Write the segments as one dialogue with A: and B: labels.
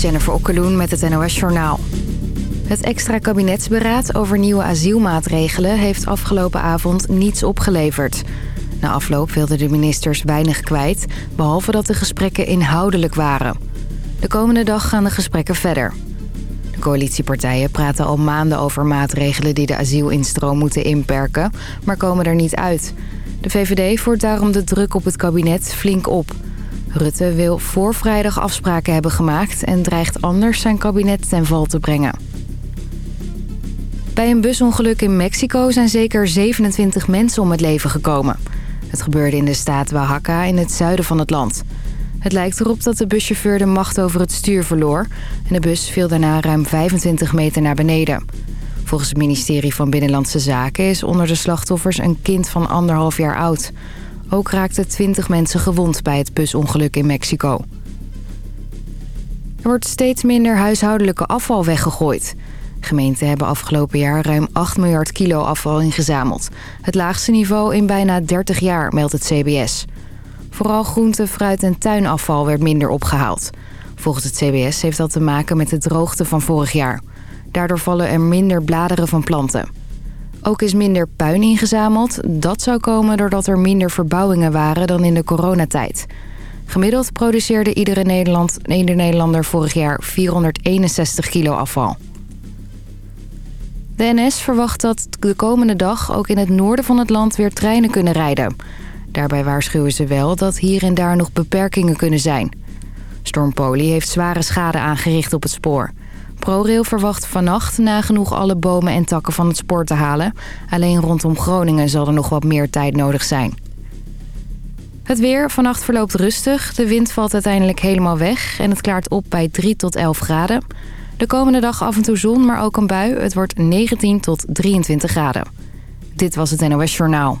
A: Jennifer Okkeloen met het NOS Journaal. Het extra kabinetsberaad over nieuwe asielmaatregelen... heeft afgelopen avond niets opgeleverd. Na afloop wilden de ministers weinig kwijt... behalve dat de gesprekken inhoudelijk waren. De komende dag gaan de gesprekken verder. De coalitiepartijen praten al maanden over maatregelen... die de asielinstroom moeten inperken, maar komen er niet uit. De VVD voert daarom de druk op het kabinet flink op... Rutte wil voor vrijdag afspraken hebben gemaakt... en dreigt anders zijn kabinet ten val te brengen. Bij een busongeluk in Mexico zijn zeker 27 mensen om het leven gekomen. Het gebeurde in de staat Oaxaca in het zuiden van het land. Het lijkt erop dat de buschauffeur de macht over het stuur verloor... en de bus viel daarna ruim 25 meter naar beneden. Volgens het ministerie van Binnenlandse Zaken is onder de slachtoffers een kind van anderhalf jaar oud... Ook raakten 20 mensen gewond bij het busongeluk in Mexico. Er wordt steeds minder huishoudelijke afval weggegooid. Gemeenten hebben afgelopen jaar ruim 8 miljard kilo afval ingezameld. Het laagste niveau in bijna 30 jaar, meldt het CBS. Vooral groente, fruit en tuinafval werd minder opgehaald. Volgens het CBS heeft dat te maken met de droogte van vorig jaar. Daardoor vallen er minder bladeren van planten. Ook is minder puin ingezameld. Dat zou komen doordat er minder verbouwingen waren dan in de coronatijd. Gemiddeld produceerde iedere, Nederland, ieder Nederlander vorig jaar 461 kilo afval. De NS verwacht dat de komende dag ook in het noorden van het land weer treinen kunnen rijden. Daarbij waarschuwen ze wel dat hier en daar nog beperkingen kunnen zijn. Storm heeft zware schade aangericht op het spoor. ProRail verwacht vannacht nagenoeg alle bomen en takken van het spoor te halen. Alleen rondom Groningen zal er nog wat meer tijd nodig zijn. Het weer vannacht verloopt rustig. De wind valt uiteindelijk helemaal weg en het klaart op bij 3 tot 11 graden. De komende dag af en toe zon, maar ook een bui. Het wordt 19 tot 23 graden. Dit was het NOS Journaal.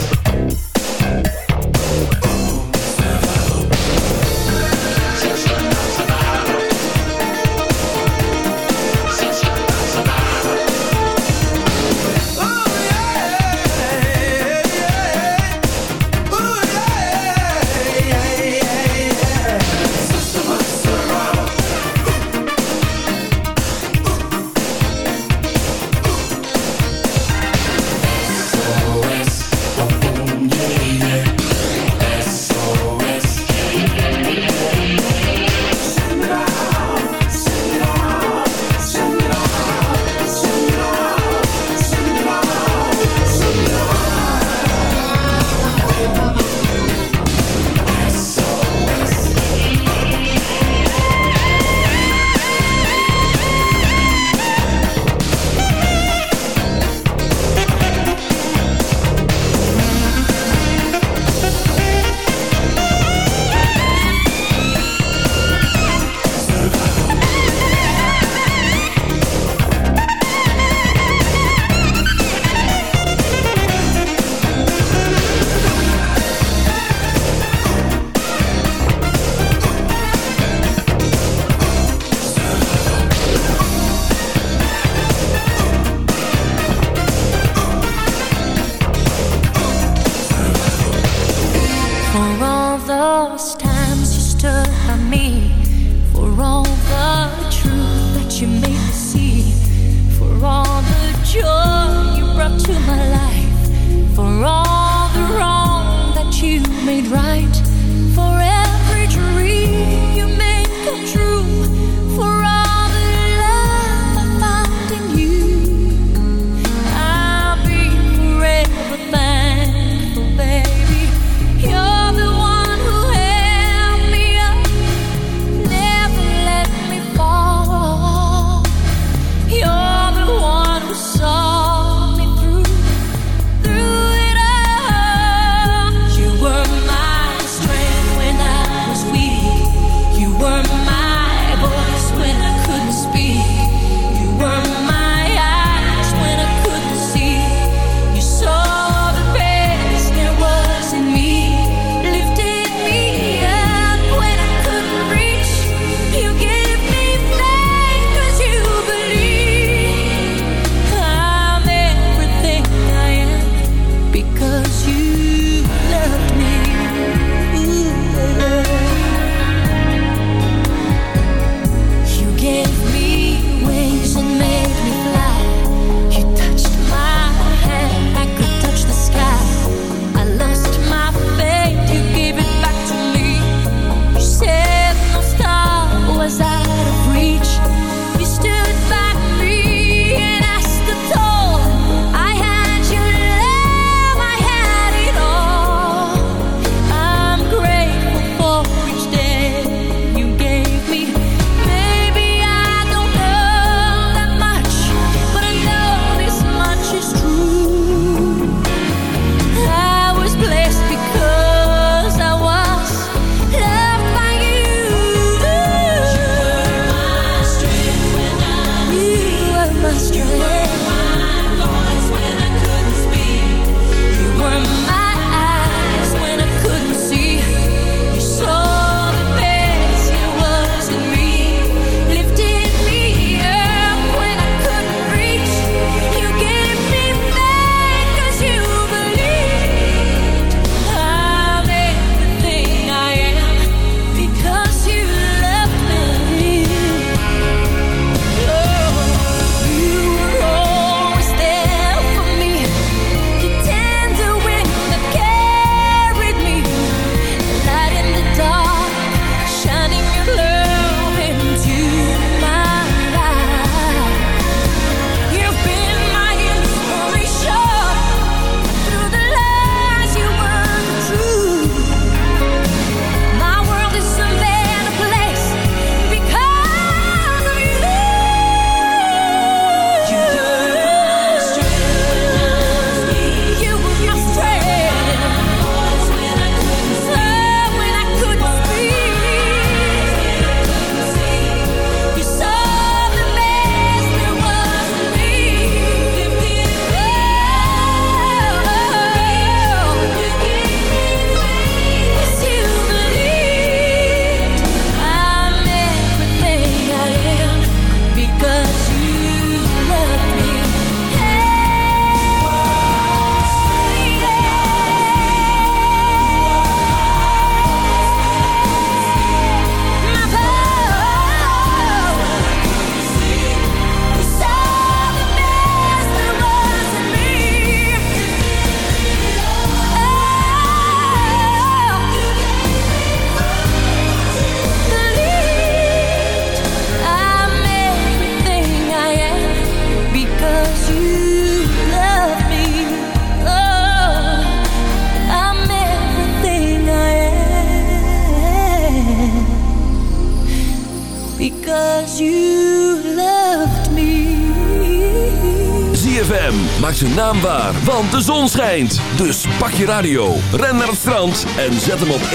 B: zijn naam waar, want de zon schijnt. Dus pak je radio, ren naar het strand en zet hem op 106.9.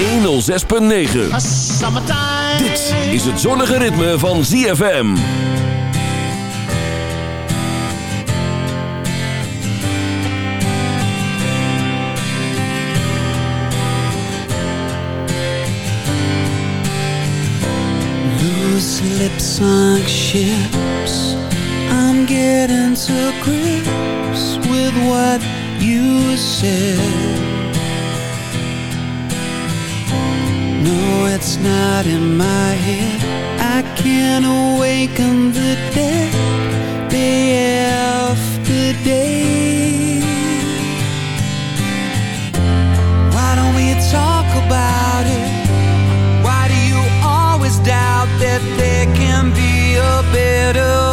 B: Dit is het zonnige ritme van ZFM.
C: Loose lips like ships I'm getting to with what you said. No, it's not in my head. I can't awaken the dead Day after day. Why don't we talk about it? Why do you always doubt that there can be a better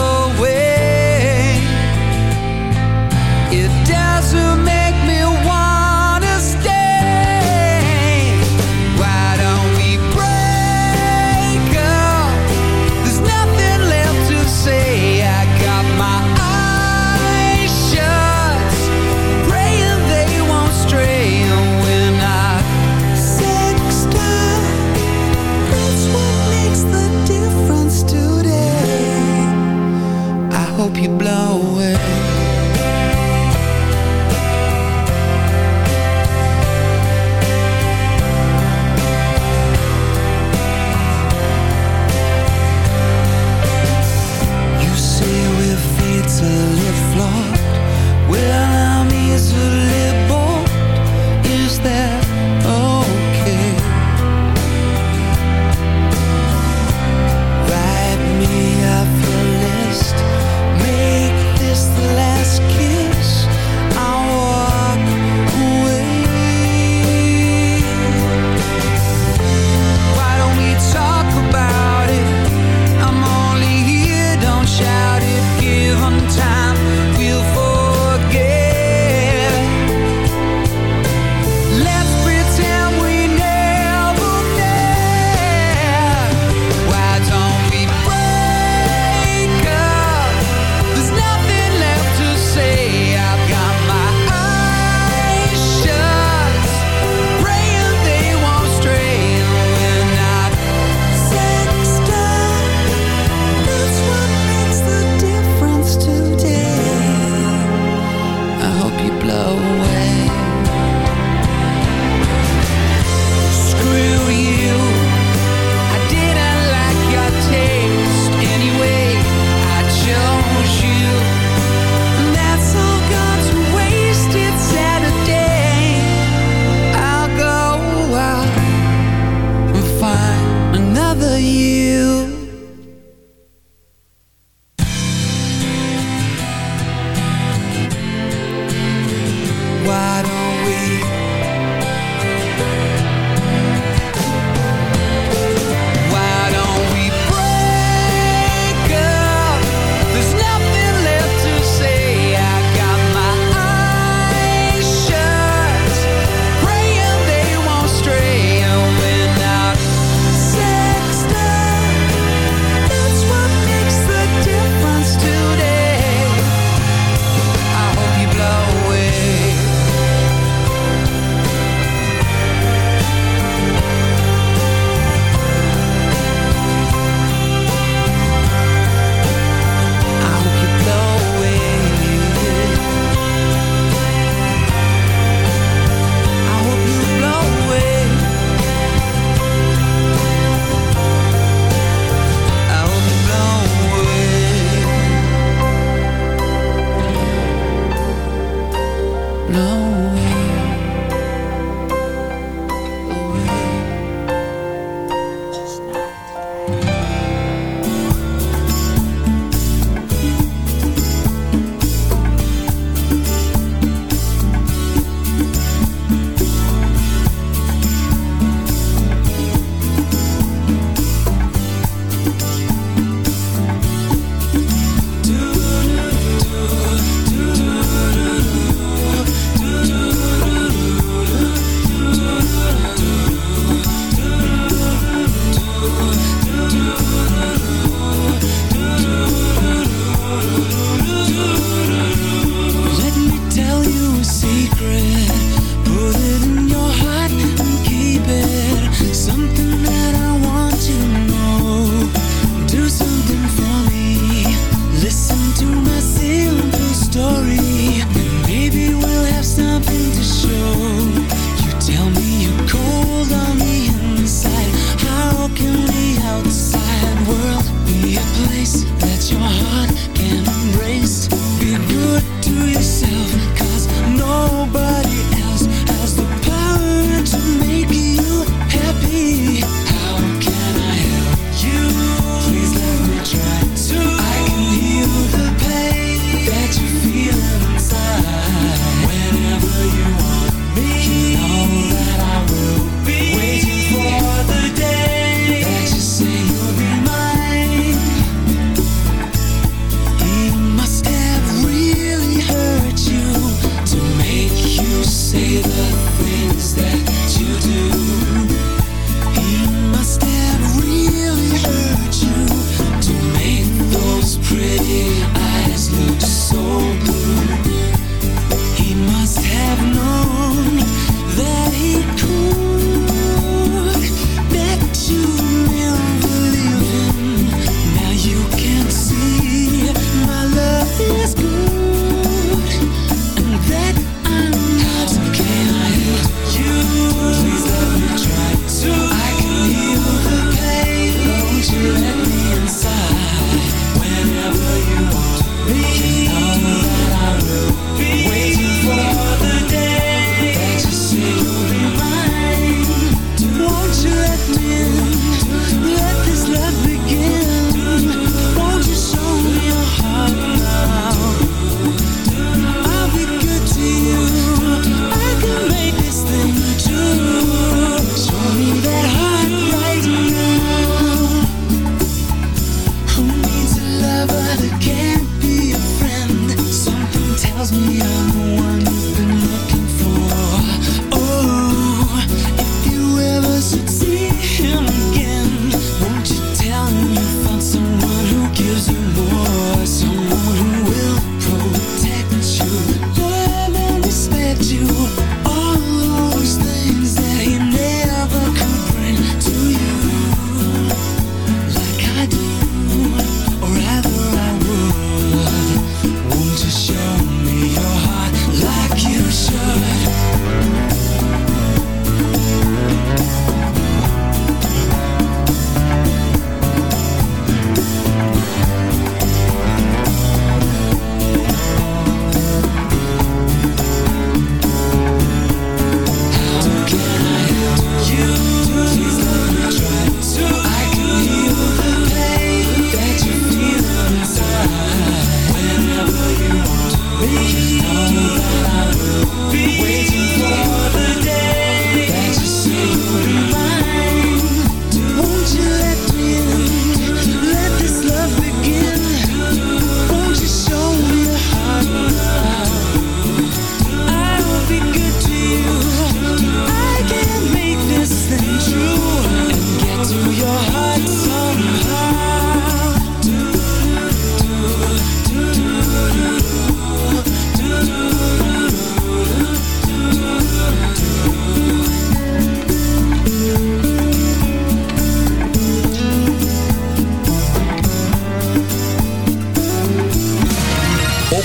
C: you blow I don't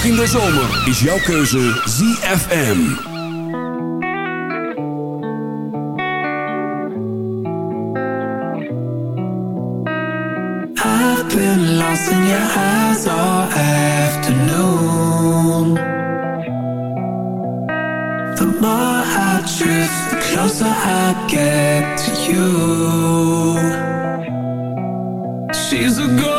B: in de zomer is jouw keuze ZFM.
C: I've been lost in your. The more I drift, closer I get to you. She's a.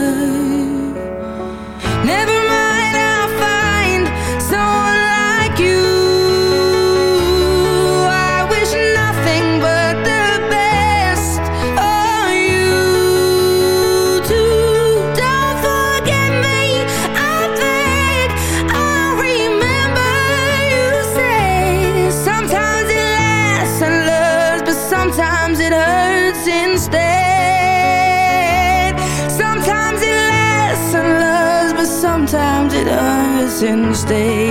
D: since day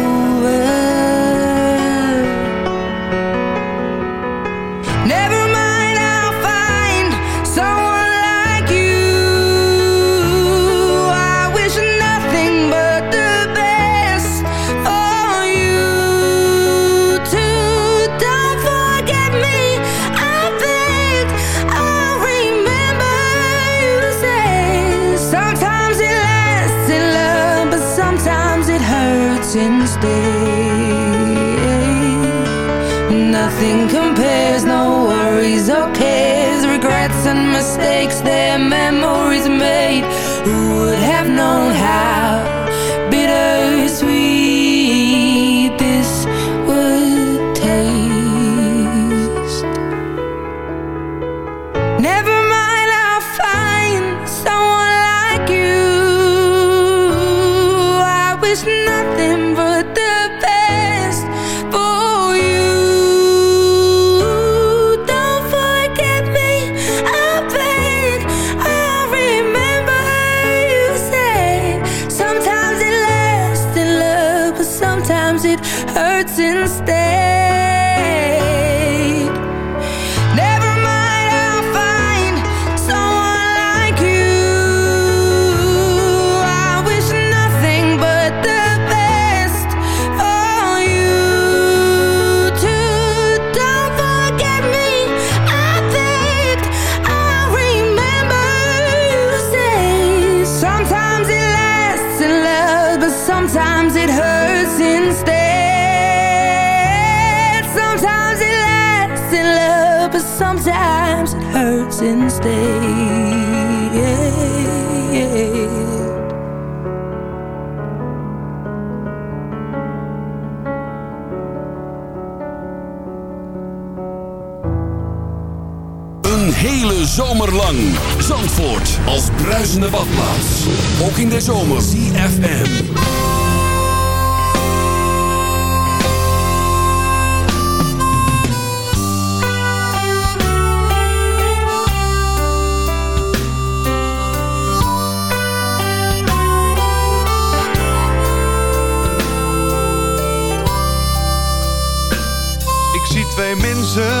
B: hele zomer lang. Zandvoort als bruisende badplaats. Ook in de zomer. CFM.
E: Ik zie twee mensen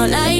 F: all I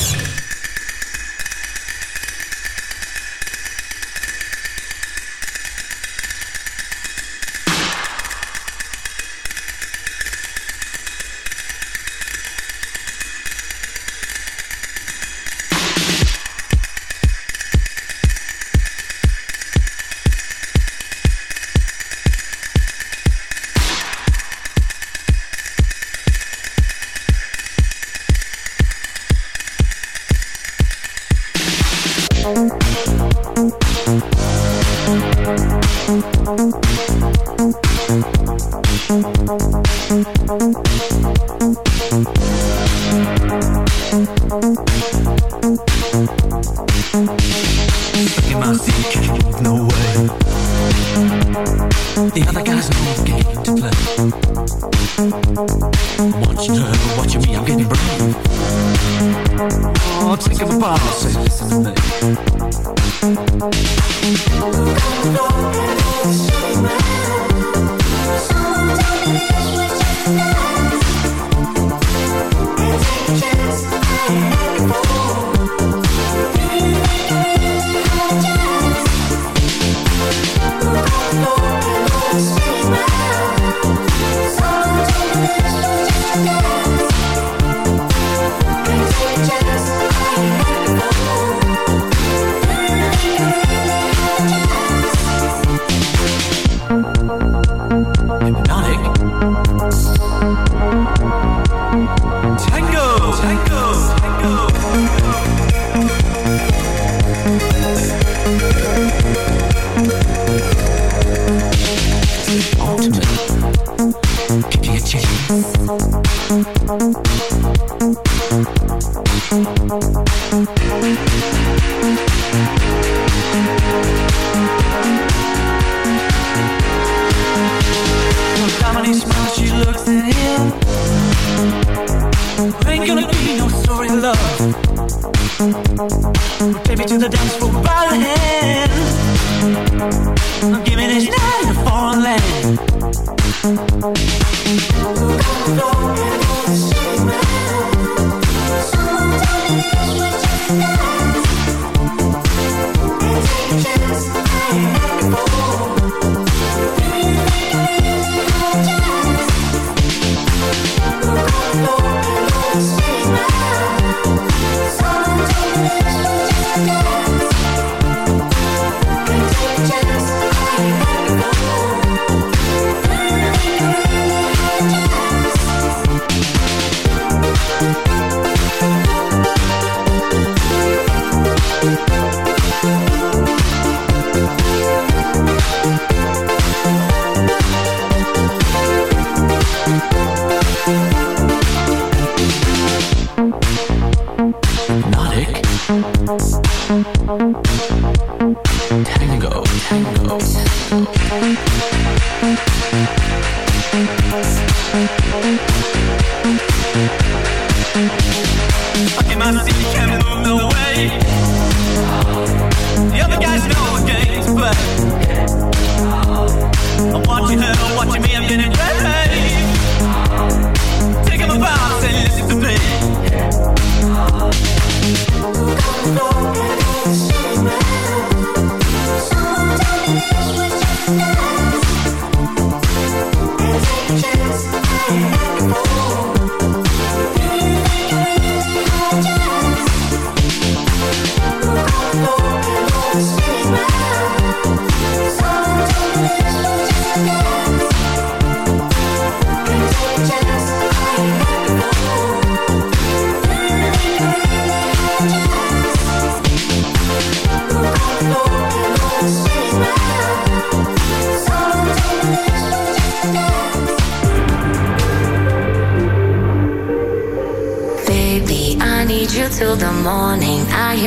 G: The other guys know the game to play. Watching her, watching me, I'm getting brave. Oh, take a apart, say, me. Give me this night in a foreign land.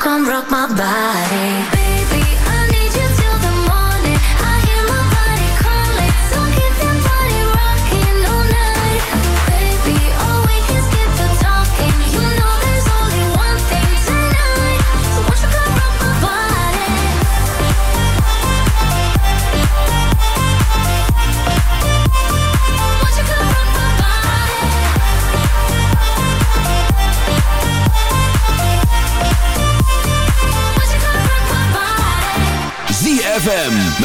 H: come rock my body.